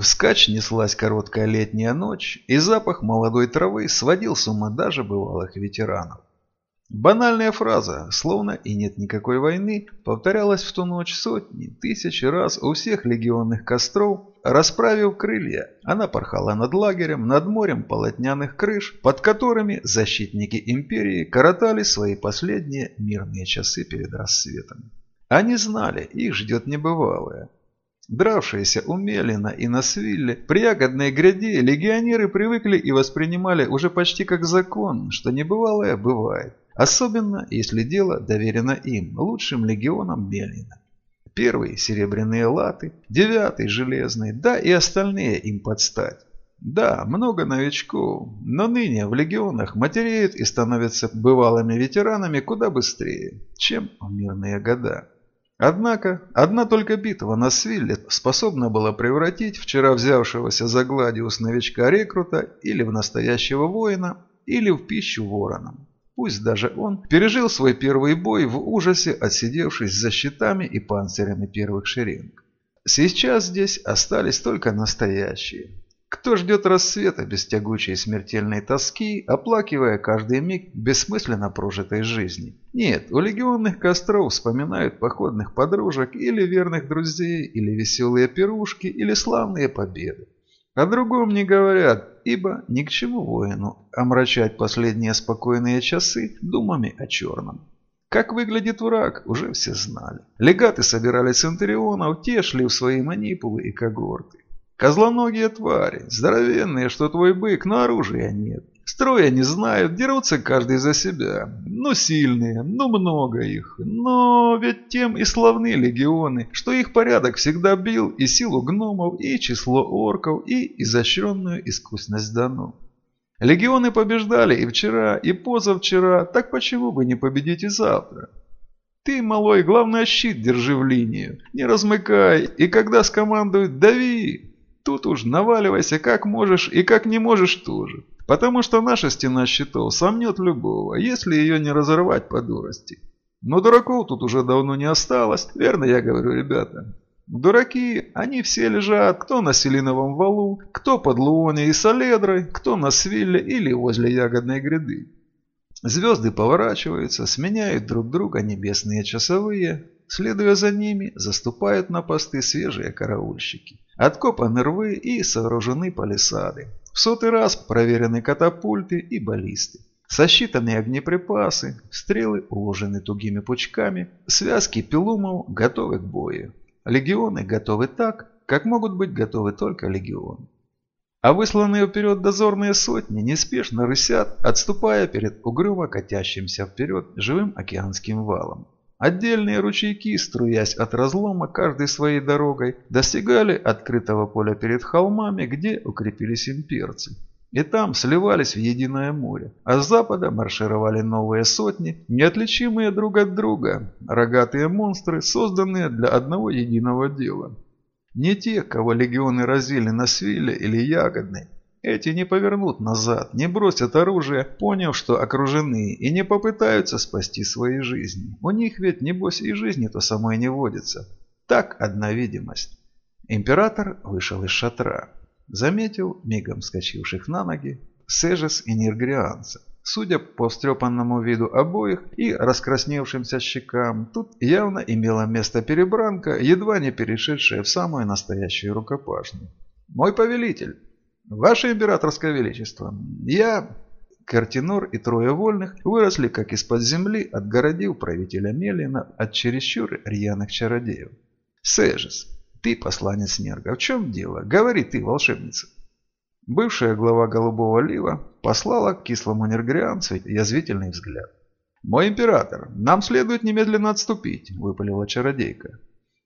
Вскачь неслась короткая летняя ночь, и запах молодой травы сводил с ума даже бывалых ветеранов. Банальная фраза, словно и нет никакой войны, повторялась в ту ночь сотни, тысячи раз у всех легионных костров, расправив крылья. Она порхала над лагерем, над морем полотняных крыш, под которыми защитники империи коротали свои последние мирные часы перед рассветом. Они знали, их ждет небывалое. Дравшиеся у Мелина и на Свилле, при ягодной гряде, легионеры привыкли и воспринимали уже почти как закон, что небывалое бывает. Особенно, если дело доверено им, лучшим легионам Мелина. Первый – серебряные латы, девятый – железный, да и остальные им подстать. Да, много новичков, но ныне в легионах матереют и становятся бывалыми ветеранами куда быстрее, чем в мирные года. Однако, одна только битва на Свилле способна была превратить вчера взявшегося за Гладиус новичка-рекрута или в настоящего воина, или в пищу воронам. Пусть даже он пережил свой первый бой в ужасе, отсидевшись за щитами и панцирями первых шеренг. Сейчас здесь остались только настоящие. Кто ждет рассвета без тягучей смертельной тоски, оплакивая каждый миг бессмысленно прожитой жизни? Нет, у легионных костров вспоминают походных подружек или верных друзей, или веселые пирушки, или славные победы. О другом не говорят, ибо ни к чему воину омрачать последние спокойные часы думами о черном. Как выглядит враг, уже все знали. Легаты собирали центурионов, те шли в свои манипулы и когорты. Козлоногие твари, здоровенные, что твой бык, но оружия нет. Строя не знают, дерутся каждый за себя. Ну сильные, ну много их. Но ведь тем и славны легионы, что их порядок всегда бил и силу гномов, и число орков, и изощренную искусность дану. Легионы побеждали и вчера, и позавчера, так почему бы не победить и завтра? Ты, малой, главное щит держи в линию, не размыкай, и когда скомандуют «дави», тут уж наваливайся как можешь и как не можешь тоже. Потому что наша стена щитов сомнет любого, если ее не разорвать по дурости. Но дураков тут уже давно не осталось, верно я говорю, ребята? Дураки, они все лежат, кто на Селиновом валу, кто под Луоне и Соледрой, кто на Свилле или возле Ягодной гряды. Звезды поворачиваются, сменяют друг друга небесные часовые, следуя за ними, заступают на посты свежие караульщики. Откопаны рвы и сооружены палисады. В сотый раз проверены катапульты и баллисты. Сосчитаны огнеприпасы, стрелы уложены тугими пучками, связки пилумов готовы к бою. Легионы готовы так, как могут быть готовы только легионы. А высланные вперед дозорные сотни неспешно рысят, отступая перед угрюмо катящимся вперед живым океанским валом. Отдельные ручейки, струясь от разлома каждой своей дорогой, достигали открытого поля перед холмами, где укрепились имперцы. И там сливались в единое море, а с запада маршировали новые сотни, неотличимые друг от друга, рогатые монстры, созданные для одного единого дела. Не те, кого легионы разили на свиле или ягодной, эти не повернут назад, не бросят оружие, поняв, что окружены, и не попытаются спасти свои жизни. У них ведь, небось, и жизни-то самой не водится. Так одна видимость. Император вышел из шатра. Заметил мигом вскочивших на ноги Сежес и Ниргрианца. Судя по встрепанному виду обоих и раскрасневшимся щекам, тут явно имела место перебранка, едва не перешедшая в самую настоящую рукопашную. «Мой повелитель!» «Ваше императорское величество, я...» Картинор и трое вольных выросли как из-под земли, отгородив правителя Мелина от чересчур рьяных чародеев. «Сежис, ты посланец Нерга, в чем дело? Говори ты, волшебница!» Бывшая глава Голубого Лива послала к кислому нергрианцу язвительный взгляд. «Мой император, нам следует немедленно отступить», – выпалила чародейка.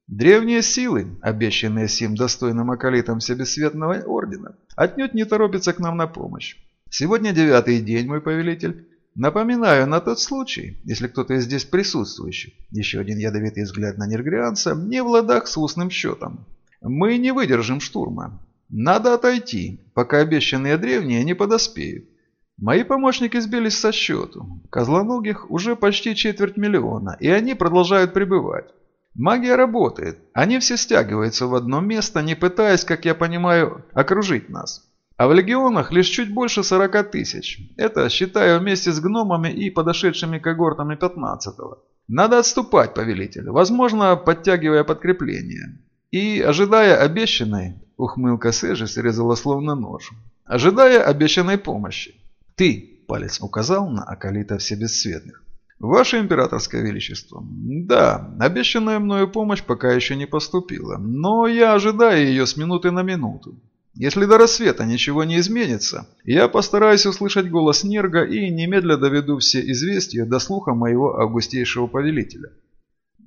Древние силы, обещанные сим достойным околитам Себесветного Ордена, отнюдь не торопятся к нам на помощь. Сегодня девятый день, мой повелитель. Напоминаю на тот случай, если кто-то из здесь присутствующих, еще один ядовитый взгляд на Нергрианца, не в ладах с устным счетом. Мы не выдержим штурма. Надо отойти, пока обещанные древние не подоспеют. Мои помощники сбились со счету. Козлоногих уже почти четверть миллиона, и они продолжают пребывать. Магия работает. Они все стягиваются в одно место, не пытаясь, как я понимаю, окружить нас. А в легионах лишь чуть больше 40 тысяч. Это считаю вместе с гномами и подошедшими когортами 15-го. Надо отступать, повелитель, возможно, подтягивая подкрепление. И, ожидая обещанной, ухмылка Сэжи срезала словно нож, ожидая обещанной помощи. Ты, палец указал на Акалита Всебесцветных. «Ваше императорское величество, да, обещанная мною помощь пока еще не поступила, но я ожидаю ее с минуты на минуту. Если до рассвета ничего не изменится, я постараюсь услышать голос Нерга и немедля доведу все известия до слуха моего августейшего повелителя».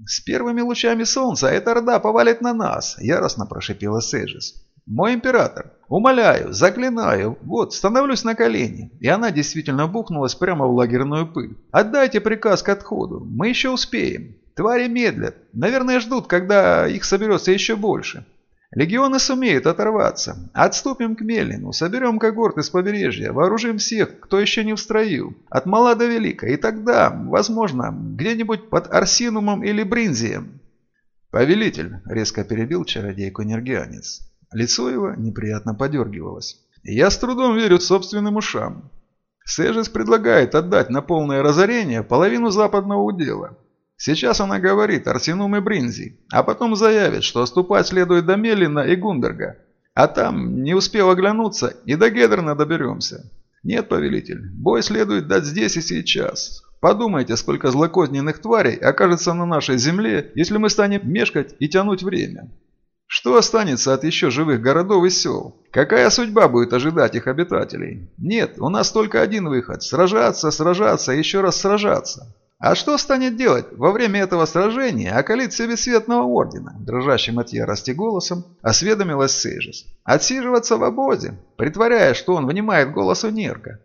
«С первыми лучами солнца эта орда повалит на нас», – яростно прошипела Сейджис. «Мой император, умоляю, заклинаю, вот, становлюсь на колени». И она действительно бухнулась прямо в лагерную пыль. «Отдайте приказ к отходу, мы еще успеем. Твари медлят, наверное ждут, когда их соберется еще больше. Легионы сумеют оторваться. Отступим к Мелину, соберем когорты с побережья, вооружим всех, кто еще не в строю, от мала до велика, и тогда, возможно, где-нибудь под Арсинумом или Бринзием». «Повелитель», — резко перебил чародейку Нергианец, Лицо его неприятно подергивалось. «Я с трудом верю собственным ушам. Сэжес предлагает отдать на полное разорение половину западного удела. Сейчас она говорит Арсенум и Бринзи, а потом заявит, что оступать следует до Мелина и Гундерга. А там, не успев оглянуться, и до Гедерна доберемся. Нет, повелитель, бой следует дать здесь и сейчас. Подумайте, сколько злокозненных тварей окажется на нашей земле, если мы станем мешкать и тянуть время. Что останется от еще живых городов и сел? Какая судьба будет ожидать их обитателей? Нет, у нас только один выход – сражаться, сражаться еще раз сражаться. А что станет делать во время этого сражения околиция Бесцветного Ордена? Дрожащим от ярости голосом осведомилась Сейжес. Отсиживаться в обозе, притворяя, что он внимает голосу Нерка.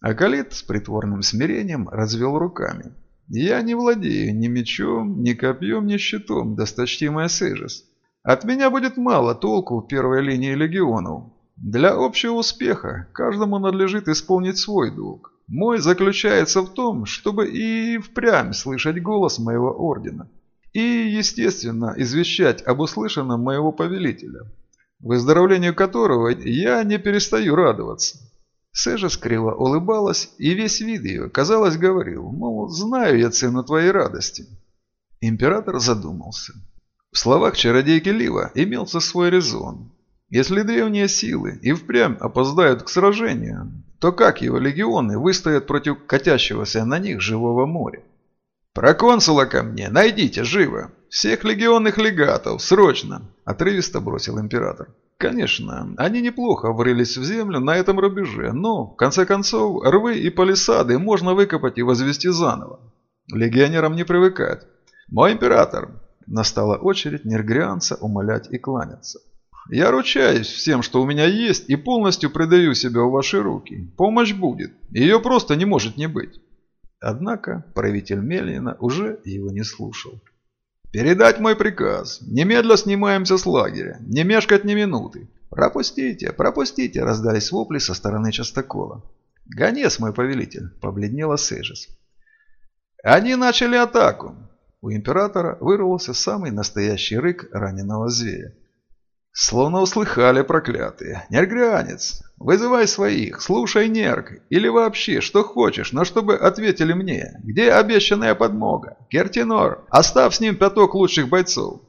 Акалит с притворным смирением развел руками. «Я не владею ни мечом, ни копьем, ни щитом, досточтимая Сейжес. От меня будет мало толку в первой линии легионов. Для общего успеха каждому надлежит исполнить свой долг. Мой заключается в том, чтобы и впрямь слышать голос моего ордена. И, естественно, извещать об услышанном моего повелителя, выздоровлению которого я не перестаю радоваться. Сэжа скриво улыбалась, и весь вид ее, казалось, говорил, мол, знаю я цену твоей радости. Император задумался. В словах чародейки Лива имелся свой резон. Если древние силы и впрямь опоздают к сражению, то как его легионы выстоят против катящегося на них живого моря? «Проконсула ко мне! Найдите, живо! Всех легионных легатов! Срочно!» – отрывисто бросил император. Конечно, они неплохо врылись в землю на этом рубеже, но, в конце концов, рвы и палисады можно выкопать и возвести заново. Легионерам не привыкать. «Мой император, Настала очередь нергрианца умолять и кланяться. «Я ручаюсь всем, что у меня есть, и полностью предаю себя в ваши руки. Помощь будет. Ее просто не может не быть». Однако правитель Мельнина уже его не слушал. «Передать мой приказ. Немедля снимаемся с лагеря. Не мешкать ни минуты. Пропустите, пропустите!» – раздались вопли со стороны частокола. «Гонец, мой повелитель!» – побледнела Сежис. «Они начали атаку. У императора вырвался самый настоящий рык раненого зверя. Словно услыхали проклятые. «Нергрянец! Вызывай своих! Слушай, Нерг! Или вообще, что хочешь, но чтобы ответили мне. Где обещанная подмога? Кертинор! Оставь с ним пяток лучших бойцов!»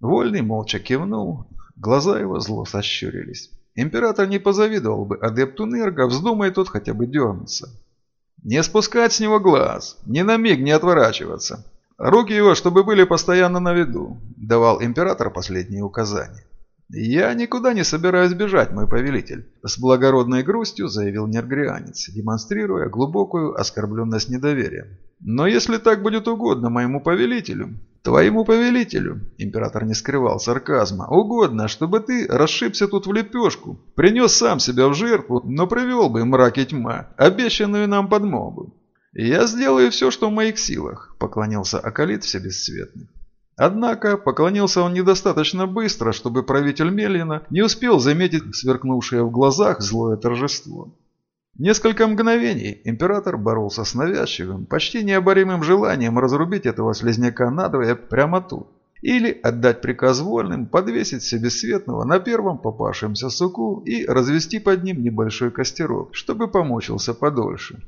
Вольный молча кивнул. Глаза его зло сощурились. Император не позавидовал бы адепту Нерга, вздумай тот хотя бы дернуться. «Не спускать с него глаз! Ни на миг не отворачиваться!» «Руки его, чтобы были постоянно на виду», – давал император последние указания. «Я никуда не собираюсь бежать, мой повелитель», – с благородной грустью заявил нергрианец, демонстрируя глубокую оскорбленность недоверием. «Но если так будет угодно моему повелителю...» «Твоему повелителю», – император не скрывал сарказма, – «угодно, чтобы ты расшибся тут в лепешку, принес сам себя в жертву, но привел бы мрак и тьма, обещанную нам подмогу. «Я сделаю все, что в моих силах», – поклонился Акалит всебесцветный. Однако поклонился он недостаточно быстро, чтобы правитель Мелина не успел заметить сверкнувшее в глазах злое торжество. Несколько мгновений император боролся с навязчивым, почти необоримым желанием разрубить этого слезняка надвое прямо тут. или отдать приказ вольным подвесить себе светного на первом попавшемся суку и развести под ним небольшой костерок, чтобы помучился подольше.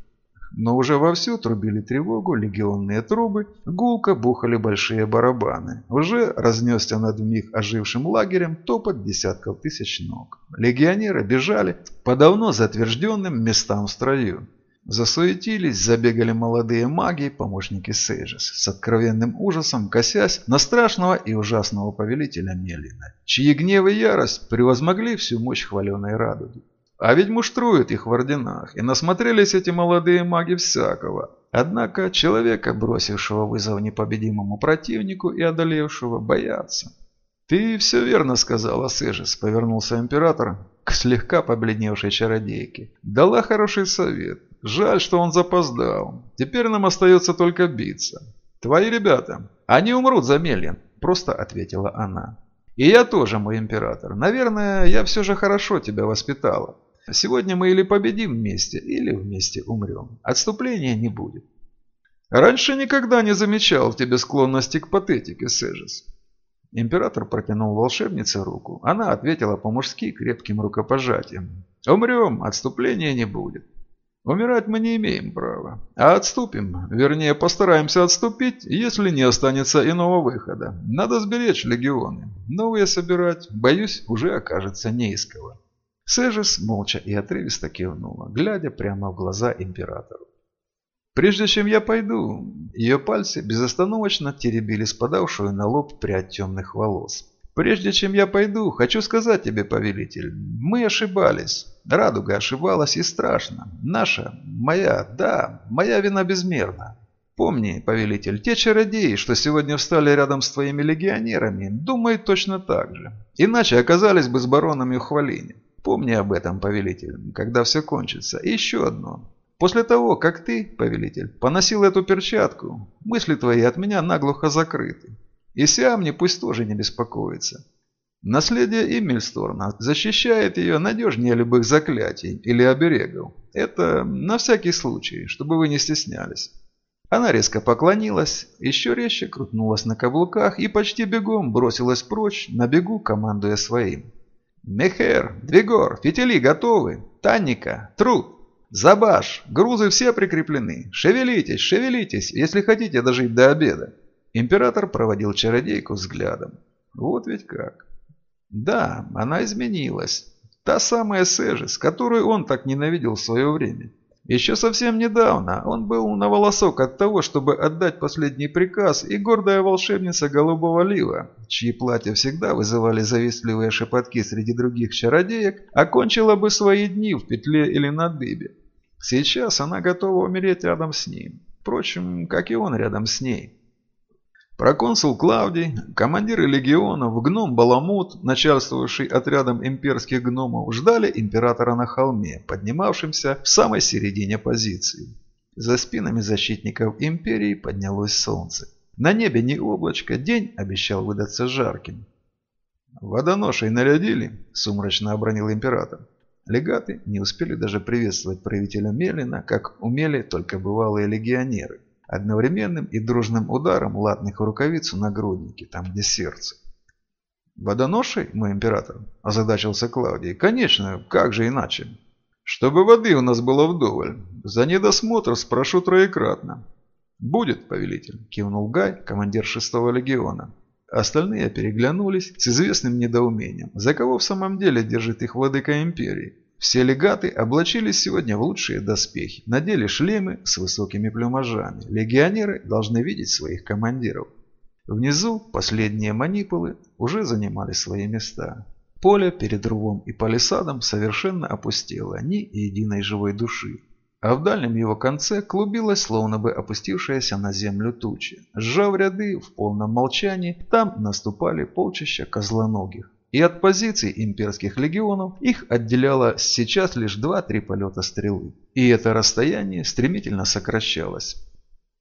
Но уже вовсю трубили тревогу легионные трубы, гулко бухали большие барабаны. Уже разнесся над вмиг ожившим лагерем топот десятков тысяч ног. Легионеры бежали по давно затвержденным местам в строю. Засуетились, забегали молодые маги, помощники Сейжес, с откровенным ужасом косясь на страшного и ужасного повелителя Мелина, чьи гнев и ярость превозмогли всю мощь хваленой радуги. А ведь муштруют их в орденах, и насмотрелись эти молодые маги всякого. Однако человека, бросившего вызов непобедимому противнику и одолевшего, боятся. «Ты все верно сказала, Сэжис», — повернулся император к слегка побледневшей чародейке. «Дала хороший совет. Жаль, что он запоздал. Теперь нам остается только биться. Твои ребята, они умрут за Мельин», — просто ответила она. «И я тоже, мой император. Наверное, я все же хорошо тебя воспитала. Сегодня мы или победим вместе, или вместе умрем. Отступления не будет». «Раньше никогда не замечал в тебе склонности к патетике, Сэжис». Император протянул волшебнице руку. Она ответила по-мужски крепким рукопожатием. «Умрем, отступления не будет. Умирать мы не имеем права, а отступим, вернее постараемся отступить, если не останется иного выхода. Надо сберечь легионы, новые собирать, боюсь, уже окажется не из кого. Сежис молча и отрывисто кивнула, глядя прямо в глаза императору. Прежде чем я пойду, ее пальцы безостановочно теребили спадавшую на лоб прядь темных волос. Прежде чем я пойду, хочу сказать тебе, повелитель, мы ошибались. Радуга ошибалась и страшно. Наша, моя, да, моя вина безмерна. Помни, повелитель, те чародеи, что сегодня встали рядом с твоими легионерами, думают точно так же. Иначе оказались бы с баронами в хвалине. Помни об этом, повелитель, когда все кончится. И еще одно. После того, как ты, повелитель, поносил эту перчатку, мысли твои от меня наглухо закрыты. И Сиамни пусть тоже не беспокоится. Наследие Иммельсторна защищает ее надежнее любых заклятий или оберегов. Это на всякий случай, чтобы вы не стеснялись. Она резко поклонилась, еще резче крутнулась на каблуках и почти бегом бросилась прочь, на бегу командуя своим. «Мехер, Двигор, фитили готовы! Танника, труд! Забаш, грузы все прикреплены! Шевелитесь, шевелитесь, если хотите дожить до обеда!» Император проводил чародейку взглядом. Вот ведь как. Да, она изменилась. Та самая Сежис, которую он так ненавидел в свое время. Еще совсем недавно он был на волосок от того, чтобы отдать последний приказ, и гордая волшебница Голубого Лива, чьи платья всегда вызывали завистливые шепотки среди других чародеек, окончила бы свои дни в петле или на дыбе. Сейчас она готова умереть рядом с ним. Впрочем, как и он рядом с ней. Проконсул Клавдий, командиры легионов, гном Баламут, начальствовавший отрядом имперских гномов, ждали императора на холме, поднимавшемся в самой середине позиции. За спинами защитников империи поднялось солнце. На небе не облачко, день обещал выдаться жарким. «Водоношей нарядили?» – сумрачно обронил император. Легаты не успели даже приветствовать правителя Мелина, как умели только бывалые легионеры одновременным и дружным ударом латных рукавиц на груднике, там где сердце. «Водоношей, мой император?» – озадачился Клавдий. «Конечно, как же иначе? Чтобы воды у нас было вдоволь. За недосмотр спрошу троекратно». «Будет, повелитель», – кивнул Гай, командир шестого легиона. Остальные переглянулись с известным недоумением. За кого в самом деле держит их владыка империи? Все легаты облачились сегодня в лучшие доспехи, надели шлемы с высокими плюмажами. Легионеры должны видеть своих командиров. Внизу последние манипулы уже занимали свои места. Поле перед рвом и палисадом совершенно опустело, ни единой живой души. А в дальнем его конце клубилась, словно бы опустившаяся на землю туча. Сжав ряды в полном молчании, там наступали полчища козлоногих и от позиций имперских легионов их отделяло сейчас лишь 2-3 полета стрелы. И это расстояние стремительно сокращалось.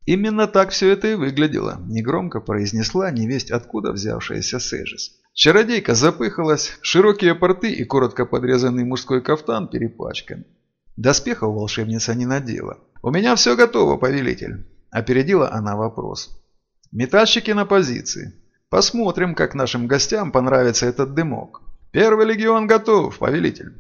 Именно так все это и выглядело, негромко произнесла невесть откуда взявшаяся Сежис. Чародейка запыхалась, широкие порты и коротко подрезанный мужской кафтан перепачкан. Доспехов волшебница не надела. «У меня все готово, повелитель», – опередила она вопрос. «Метальщики на позиции. Посмотрим, как нашим гостям понравится этот дымок. Первый легион готов, повелитель.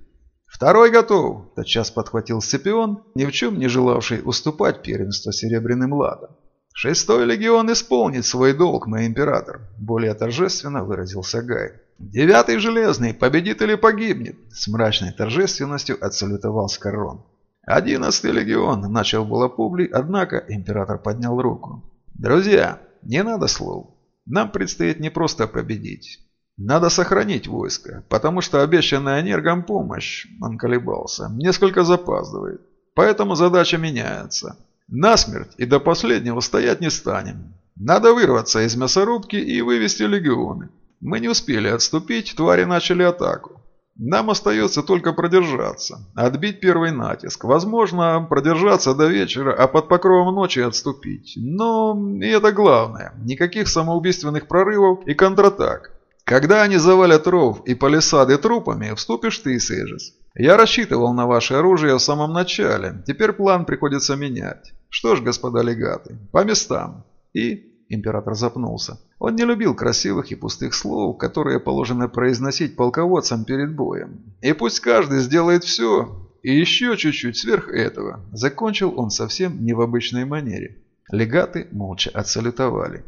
Второй готов, тотчас подхватил Сципион, ни в чем не желавший уступать первенство Серебряным Ладом. Шестой легион исполнит свой долг, мой император, более торжественно выразился Гай. Девятый железный победит или погибнет, с мрачной торжественностью отсалютовал Скорон. Одиннадцатый легион, начал было Публий, однако император поднял руку. Друзья, не надо слов. Нам предстоит не просто победить. Надо сохранить войско, потому что обещанная энергом помощь, он колебался, несколько запаздывает. Поэтому задача меняется. Насмерть и до последнего стоять не станем. Надо вырваться из мясорубки и вывести легионы. Мы не успели отступить, твари начали атаку. Нам остается только продержаться, отбить первый натиск. Возможно, продержаться до вечера, а под покровом ночи отступить. Но и это главное. Никаких самоубийственных прорывов и контратак. Когда они завалят ров и палисады трупами, вступишь ты, Сейжес. Я рассчитывал на ваше оружие в самом начале, теперь план приходится менять. Что ж, господа легаты, по местам. И... Император запнулся. Он не любил красивых и пустых слов, которые положено произносить полководцам перед боем. И пусть каждый сделает все, и еще чуть-чуть сверх этого. Закончил он совсем не в обычной манере. Легаты молча отсалютовали.